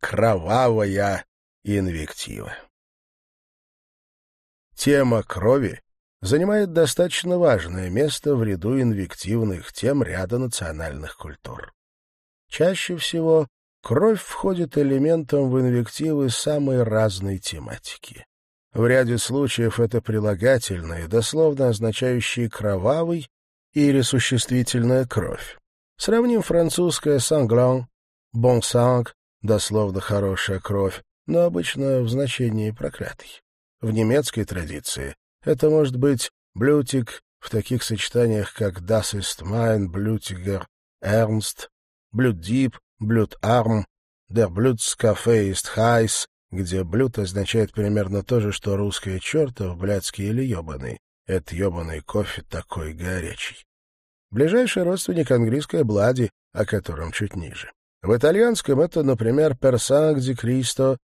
кровавая инвектива. Тема крови занимает достаточно важное место в ряду инвективных тем ряда национальных культур. Чаще всего кровь входит элементом в инвективы самой разной тематики. В ряде случаев это прилагательные, дословно означающие «кровавый» или существительная «кровь». Сравним французское «sanglant», «bon sang», дословно «хорошая кровь», но обычно в значении «проклятый». В немецкой традиции это может быть «блютик» в таких сочетаниях, как «das ist mein blutiger Ernst», «blutdieb», «blutarm», «der Blutskaffee ist heiß», где «блюд» означает примерно то же, что русское «чертов», «блядский» или «ебаный». Это ебаный кофе такой горячий. Ближайший родственник английское «блади», о котором чуть ниже. В итальянском это, например, «персанг Кристо»,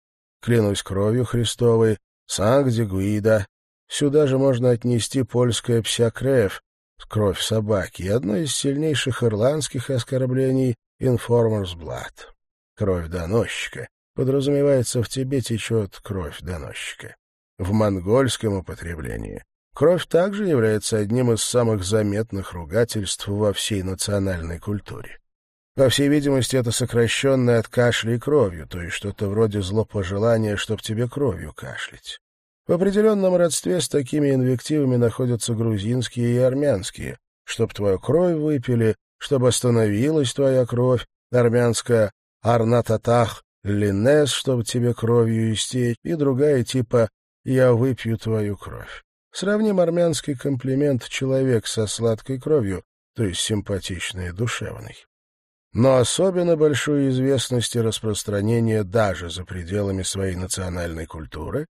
«клянусь кровью Христовой», «санг Гуида». Сюда же можно отнести польское «псякрев», кровь собаки, и одно из сильнейших ирландских оскорблений «информерс блад», кровь доносчика. Подразумевается, в тебе течет кровь доносчика. В монгольском употреблении кровь также является одним из самых заметных ругательств во всей национальной культуре. По всей видимости, это сокращенное от кашля и кровью, то есть что-то вроде злопожелания, чтоб тебе кровью кашлять. В определенном родстве с такими инвективами находятся грузинские и армянские. Чтоб твою кровь выпили, чтобы остановилась твоя кровь, армянская «арнататах», «линес», чтобы тебе кровью истечь, и другая типа «я выпью твою кровь». Сравним армянский комплимент «человек со сладкой кровью», то есть симпатичный и душевный. Но особенно большую известность и распространение даже за пределами своей национальной культуры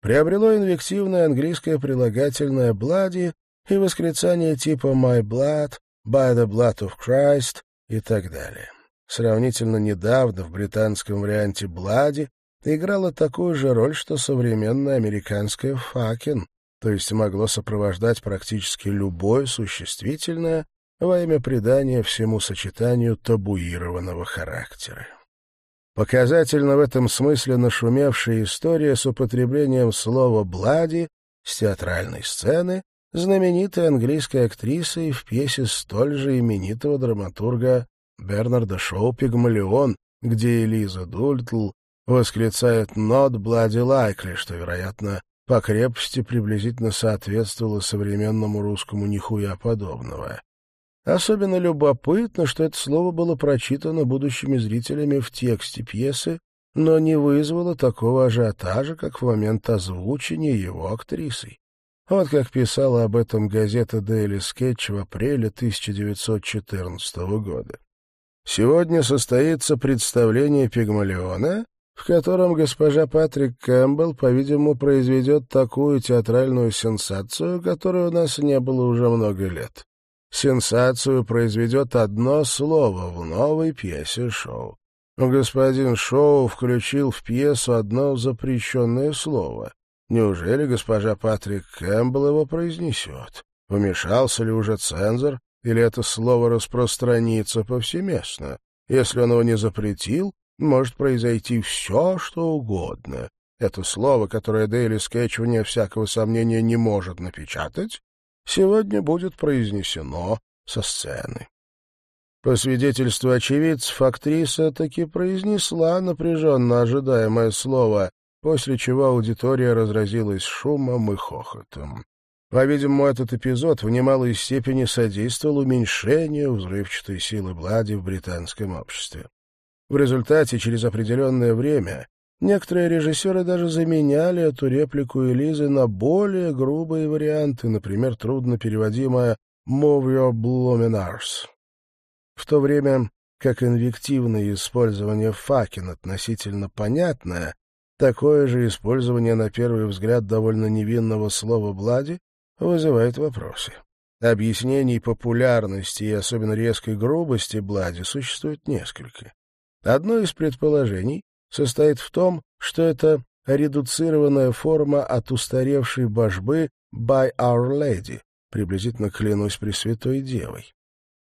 приобрело инвективное английское прилагательное «блади» и восклицание типа «my blood», «by the blood of Christ» и так далее. Сравнительно недавно в британском варианте «блади» играла такую же роль, что современное американское «fucking», то есть могло сопровождать практически любое существительное во имя придания всему сочетанию табуированного характера. Показательно в этом смысле нашумевшая история с употреблением слова «блади» с театральной сцены знаменитой английской актрисой в пьесе столь же именитого драматурга Бернарда Шоу «Пигмалион», где Элиза Дультл восклицает «not bloody likely», что, вероятно, по крепости приблизительно соответствовало современному русскому «нихуя подобного». Особенно любопытно, что это слово было прочитано будущими зрителями в тексте пьесы, но не вызвало такого ажиотажа, как в момент озвучения его актрисой. Вот как писала об этом газета Daily Sketch в апреле 1914 года. Сегодня состоится представление Пигмалиона, в котором госпожа Патрик Кэмпбелл, по-видимому, произведет такую театральную сенсацию, которой у нас не было уже много лет. Сенсацию произведет одно слово в новой пьесе шоу. Господин Шоу включил в пьесу одно запрещенное слово. Неужели госпожа Патрик Кэмпбелл его произнесет? Вмешался ли уже цензор, или это слово распространится повсеместно? Если он его не запретил, может произойти все, что угодно. Это слово, которое Дейли Скетч, вне всякого сомнения, не может напечатать, сегодня будет произнесено со сцены. По свидетельству очевидцев, актриса таки произнесла напряженно ожидаемое слово, после чего аудитория разразилась шумом и хохотом. По-видимому, этот эпизод в немалой степени содействовал уменьшению взрывчатой силы Блади в британском обществе. В результате, через определенное время, Некоторые режиссеры даже заменяли эту реплику Элизы на более грубые варианты, например, трудно переводимое «move your blooming arse». В то время как инвективное использование «факин» относительно понятное, такое же использование, на первый взгляд, довольно невинного слова «блади» вызывает вопросы. Объяснений популярности и особенно резкой грубости «блади» существует несколько. Одно из предположений состоит в том, что это редуцированная форма от устаревшей божбы «By Our Lady», приблизительно клянусь Пресвятой Девой.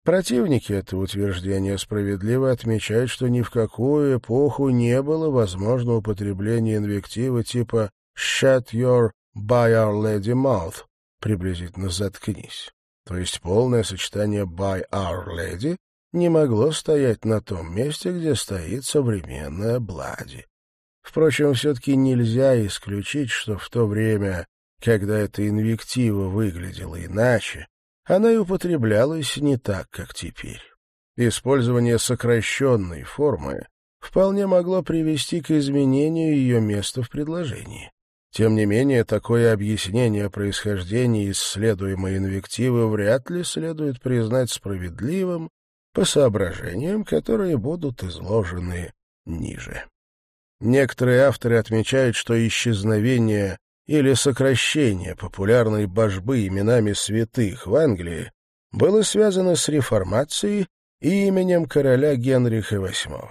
Противники этого утверждения справедливо отмечают, что ни в какую эпоху не было возможно употребление инвектива типа «shut your by our lady mouth», приблизительно «заткнись». То есть полное сочетание «by our lady» не могло стоять на том месте, где стоит современная Блади. Впрочем, все-таки нельзя исключить, что в то время, когда эта инвектива выглядела иначе, она и употреблялась не так, как теперь. Использование сокращенной формы вполне могло привести к изменению ее места в предложении. Тем не менее, такое объяснение происхождения исследуемой инвективы вряд ли следует признать справедливым по соображениям, которые будут изложены ниже. Некоторые авторы отмечают, что исчезновение или сокращение популярной божбы именами святых в Англии было связано с реформацией и именем короля Генриха VIII.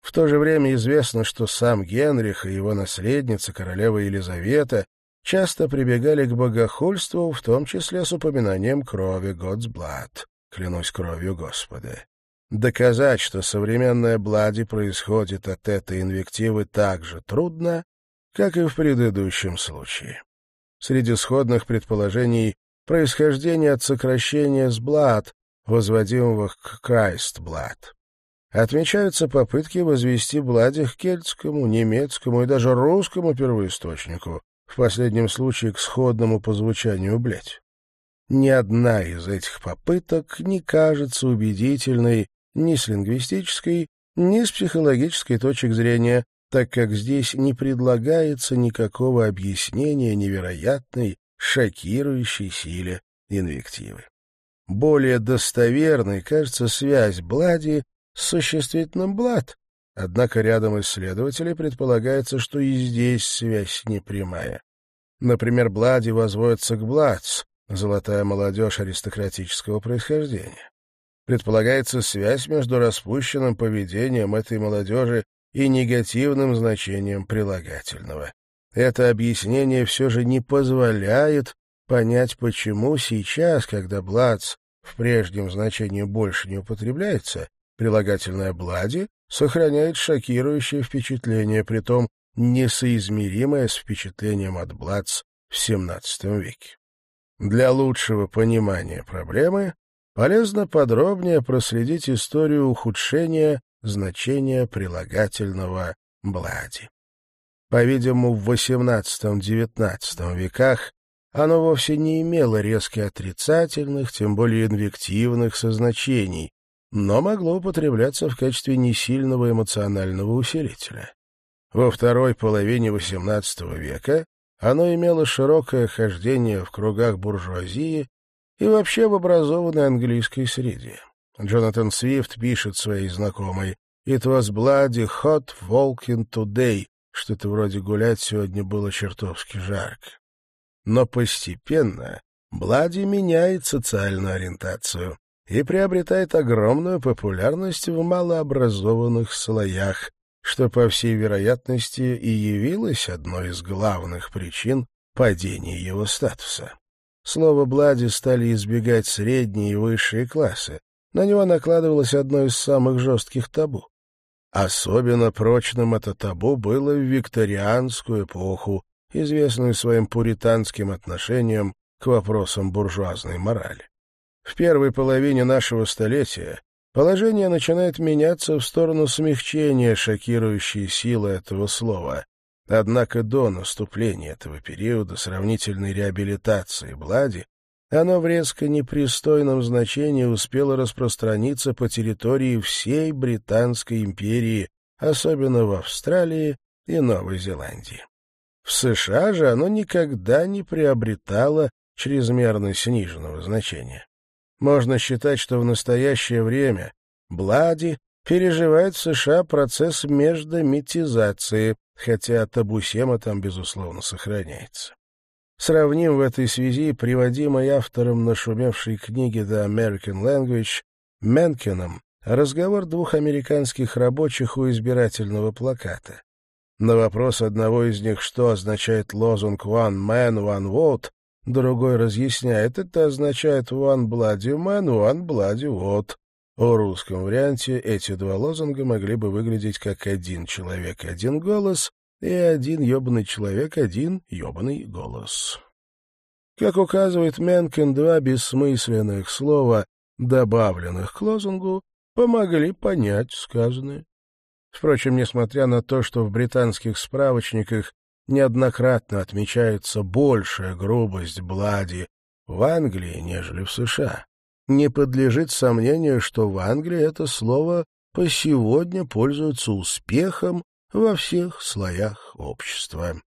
В то же время известно, что сам Генрих и его наследница, королева Елизавета, часто прибегали к богохульству, в том числе с упоминанием крови God's blood, клянусь кровью Господа. Доказать, что современная Блади происходит от этой инвективы так же трудно, как и в предыдущем случае. Среди сходных предположений происхождение от сокращения с «блад», возводимого к «Крайст-блад». Отмечаются попытки возвести Блади к кельтскому, немецкому и даже русскому первоисточнику, в последнем случае к сходному по звучанию «блядь». Ни одна из этих попыток не кажется убедительной ни с лингвистической, ни с психологической точек зрения, так как здесь не предлагается никакого объяснения невероятной, шокирующей силе инвективы. Более достоверной кажется связь Блади с существительным «блад», однако рядом исследователей предполагается, что и здесь связь непрямая. Например, Блади возводится к «бладс», золотая молодежь аристократического происхождения. Предполагается связь между распущенным поведением этой молодежи и негативным значением прилагательного. Это объяснение все же не позволяет понять, почему сейчас, когда «блац» в прежнем значении больше не употребляется, прилагательное «блади» сохраняет шокирующее впечатление, притом несоизмеримое с впечатлением от «блац» в XVII веке. Для лучшего понимания проблемы полезно подробнее проследить историю ухудшения значения прилагательного «блади». По-видимому, в XVIII-XIX веках оно вовсе не имело резко отрицательных, тем более инвективных созначений, но могло употребляться в качестве несильного эмоционального усилителя. Во второй половине XVIII века оно имело широкое хождение в кругах буржуазии и вообще в образованной английской среде. Джонатан Свифт пишет своей знакомой «It was bloody hot walking today», что-то вроде гулять сегодня было чертовски жарко. Но постепенно Блади меняет социальную ориентацию и приобретает огромную популярность в малообразованных слоях, что, по всей вероятности, и явилось одной из главных причин падения его статуса. Слово «блади» стали избегать средние и высшие классы. На него накладывалось одно из самых жестких табу. Особенно прочным это табу было в викторианскую эпоху, известную своим пуританским отношением к вопросам буржуазной морали. В первой половине нашего столетия положение начинает меняться в сторону смягчения шокирующей силы этого слова, Однако до наступления этого периода сравнительной реабилитации Блади оно в резко непристойном значении успело распространиться по территории всей Британской империи, особенно в Австралии и Новой Зеландии. В США же оно никогда не приобретало чрезмерно сниженного значения. Можно считать, что в настоящее время Блади переживает в США процесс междометизации, хотя табусема там, безусловно, сохраняется. Сравним в этой связи приводимый автором нашумевшей книги «The American Language» Менкином разговор двух американских рабочих у избирательного плаката. На вопрос одного из них, что означает лозунг «One Man, One Vote», другой разъясняет, это означает «one bloody man, one bloody what». В русском варианте эти два лозунга могли бы выглядеть как «один человек, один голос» и «один ебаный человек, один ебаный голос». Как указывает Менкен, два бессмысленных слова, добавленных к лозунгу, помогли понять сказанное. Впрочем, несмотря на то, что в британских справочниках неоднократно отмечается большая грубость Блади в Англии, нежели в США, не подлежит сомнению, что в Англии это слово по сегодня пользуется успехом во всех слоях общества.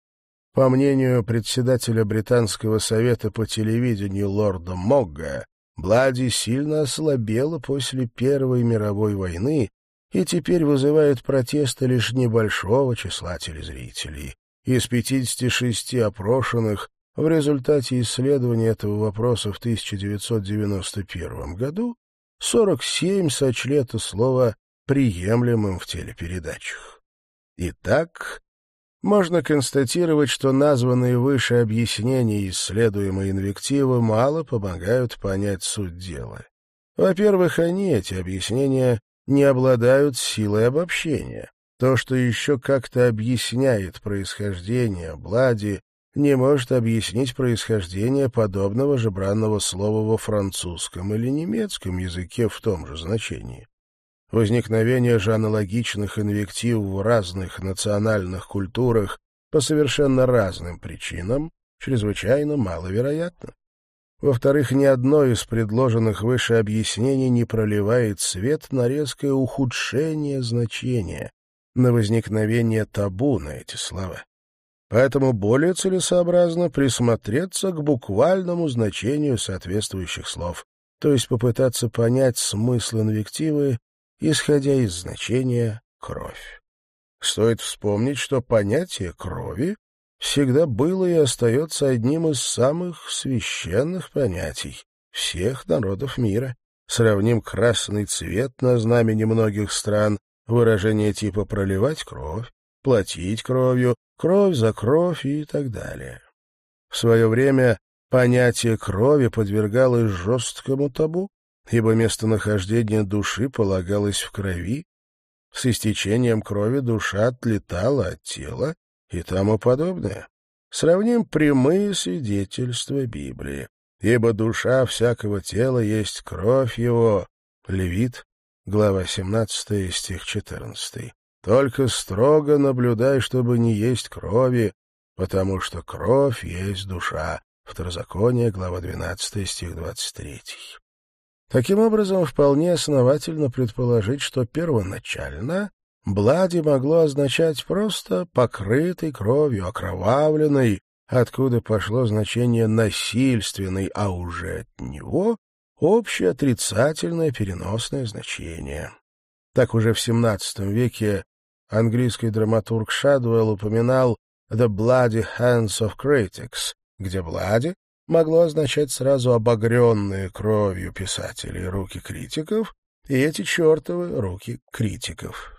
По мнению председателя Британского совета по телевидению лорда Могга, Блади сильно ослабела после Первой мировой войны и теперь вызывает протесты лишь небольшого числа телезрителей. Из 56 опрошенных в результате исследования этого вопроса в 1991 году 47 сочли это слово приемлемым в телепередачах. Итак, можно констатировать, что названные выше объяснения исследуемой инвективы мало помогают понять суть дела. Во-первых, они, эти объяснения, не обладают силой обобщения. То, что еще как-то объясняет происхождение Блади, не может объяснить происхождение подобного же бранного слова во французском или немецком языке в том же значении. Возникновение же аналогичных инвектив в разных национальных культурах по совершенно разным причинам чрезвычайно маловероятно. Во-вторых, ни одно из предложенных выше объяснений не проливает свет на резкое ухудшение значения, на возникновение табу на эти слова. Поэтому более целесообразно присмотреться к буквальному значению соответствующих слов, то есть попытаться понять смысл инвективы исходя из значения «кровь». Стоит вспомнить, что понятие крови всегда было и остается одним из самых священных понятий всех народов мира. Сравним красный цвет на знамени многих стран, выражение типа «проливать кровь», «платить кровью», «кровь за кровь» и так далее. В свое время понятие крови подвергалось жесткому табу, ибо местонахождение души полагалось в крови, с истечением крови душа отлетала от тела и тому подобное. Сравним прямые свидетельства Библии. «Ибо душа всякого тела есть кровь его». Левит, глава 17, стих 14. «Только строго наблюдай, чтобы не есть крови, потому что кровь есть душа». Второзаконие, глава 12, стих 23. Таким образом, вполне основательно предположить, что первоначально Блади могло означать просто «покрытый кровью, окровавленный», откуда пошло значение «насильственный», а уже от него общее отрицательное переносное значение. Так уже в XVII веке английский драматург Шадуэлл упоминал «The Bloody Hands of Critics», где «Блади» могло означать сразу обогренные кровью писателей руки критиков и эти чертовы руки критиков.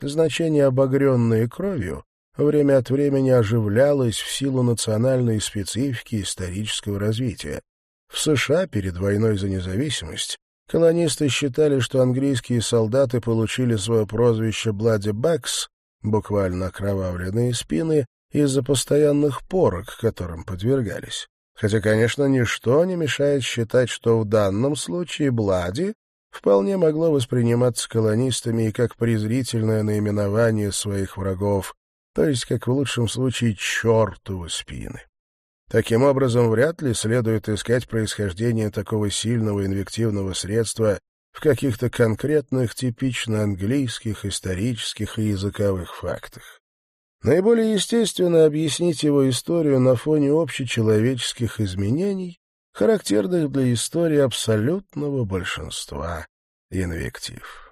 Значение «обогренные кровью» время от времени оживлялось в силу национальной специфики исторического развития. В США перед войной за независимость колонисты считали, что английские солдаты получили свое прозвище «Bloody Backs», буквально окровавленные спины, из-за постоянных порок, которым подвергались. Хотя, конечно, ничто не мешает считать, что в данном случае Блади вполне могло восприниматься колонистами и как презрительное наименование своих врагов, то есть, как в лучшем случае, чертовы спины. Таким образом, вряд ли следует искать происхождение такого сильного инвективного средства в каких-то конкретных типично английских исторических и языковых фактах. Наиболее естественно объяснить его историю на фоне общечеловеческих изменений, характерных для истории абсолютного большинства инвектив.